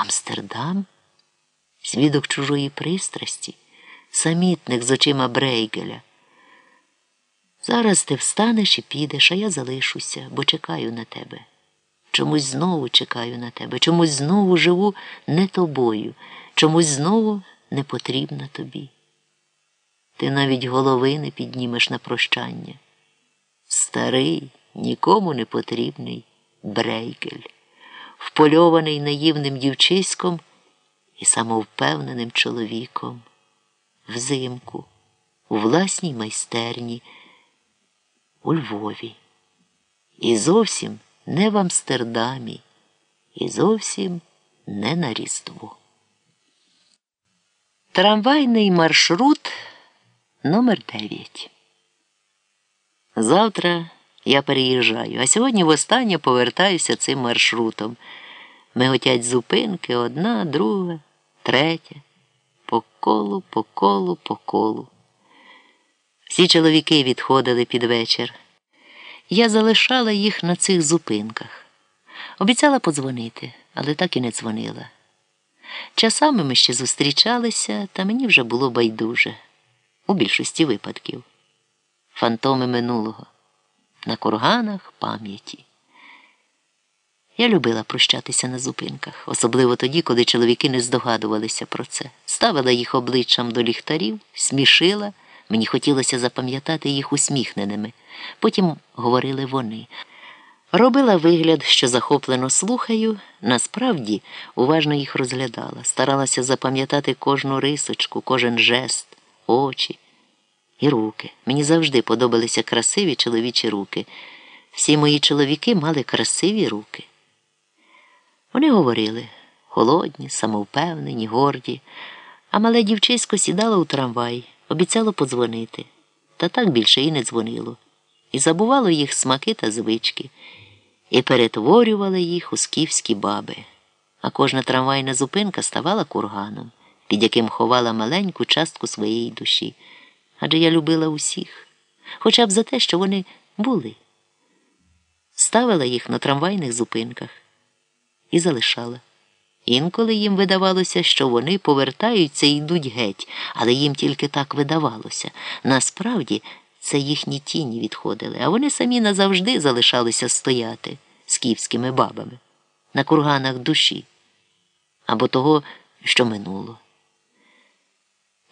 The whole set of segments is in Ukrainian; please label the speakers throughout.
Speaker 1: Амстердам? Свідок чужої пристрасті, самітник з очима Брейгеля. Зараз ти встанеш і підеш, а я залишуся, бо чекаю на тебе. Чомусь знову чекаю на тебе, чомусь знову живу не тобою, чомусь знову не потрібна тобі. Ти навіть голови не піднімеш на прощання. Старий, нікому не потрібний Брейгель, впольований наївним дівчиськом і самовпевненим чоловіком, взимку, у власній майстерні, у Львові. І зовсім не в Амстердамі, і зовсім не на Різдво. Трамвайний маршрут номер 9 Завтра я переїжджаю, а сьогодні востаннє повертаюся цим маршрутом. Миготять зупинки одна, друга, третя, по колу, по колу, по колу. Всі чоловіки відходили під вечір. Я залишала їх на цих зупинках. Обіцяла подзвонити, але так і не дзвонила. Часами ми ще зустрічалися, та мені вже було байдуже у більшості випадків. Фантоми минулого, на курганах пам'яті. Я любила прощатися на зупинках, особливо тоді, коли чоловіки не здогадувалися про це. Ставила їх обличчям до ліхтарів, смішила, мені хотілося запам'ятати їх усміхненими. Потім говорили вони. Робила вигляд, що захоплено слухаю, насправді уважно їх розглядала, старалася запам'ятати кожну рисочку, кожен жест, очі і руки. Мені завжди подобалися красиві чоловічі руки. Всі мої чоловіки мали красиві руки. Вони говорили холодні, самовпевнені, горді, а мале дівчисько сідало у трамвай, обіцяло подзвонити, та так більше і не дзвонило, і забувало їх смаки та звички, і перетворювало їх у скіфські баби. А кожна трамвайна зупинка ставала курганом, під яким ховала маленьку частку своєї душі. Адже я любила усіх, хоча б за те, що вони були. Ставила їх на трамвайних зупинках і залишала. Інколи їм видавалося, що вони повертаються і йдуть геть, але їм тільки так видавалося. Насправді це їхні тіні відходили, а вони самі назавжди залишалися стояти скіфськими бабами на курганах душі або того, що минуло.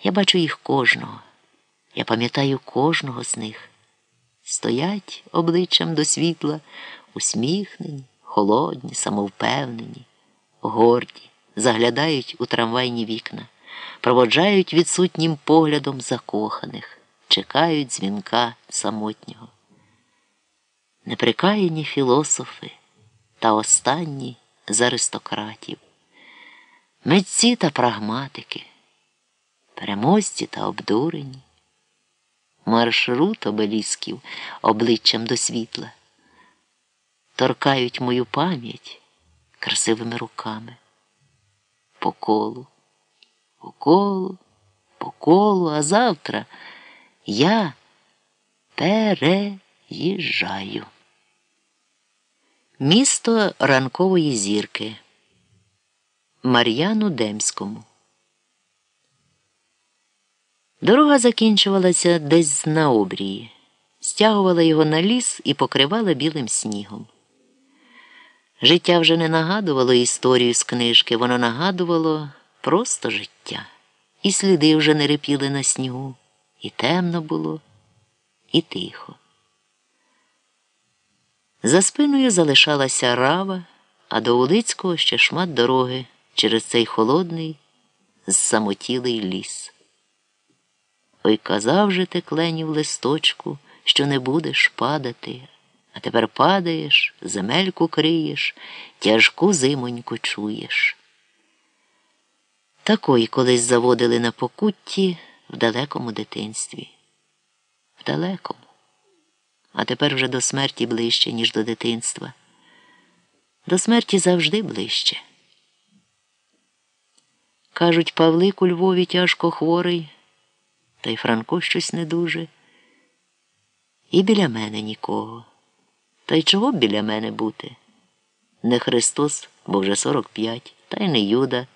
Speaker 1: Я бачу їх кожного, я пам'ятаю кожного з них. Стоять обличчям до світла, усміхнені холодні, самовпевнені, горді, заглядають у трамвайні вікна, проводжають відсутнім поглядом закоханих, чекають дзвінка самотнього. Неприкаяні філософи та останні з аристократів, митці та прагматики, переможці та обдурені, маршрут обелісків обличчям до світла торкають мою пам'ять красивими руками. По колу, по колу, по колу, а завтра я переїжджаю. Місто ранкової зірки Мар'яну Демському. Дорога закінчувалася десь на обрії, стягувала його на ліс і покривала білим снігом. Життя вже не нагадувало історію з книжки, воно нагадувало просто життя. І сліди вже не репіли на снігу, і темно було, і тихо. За спиною залишалася рава, а до Улицького ще шмат дороги через цей холодний, самотілий ліс. Ой казав же ти кленів листочку, що не будеш падати. А тепер падаєш, земельку криєш, тяжку зимоньку чуєш. Такої колись заводили на покутті в далекому дитинстві. В далекому. А тепер вже до смерті ближче, ніж до дитинства. До смерті завжди ближче. Кажуть, Павлик у Львові тяжко хворий, та й Франко щось не дуже. І біля мене нікого. Та й чого б біля мене бути? Не Христос, бо вже сорок п'ять. та й не Юда.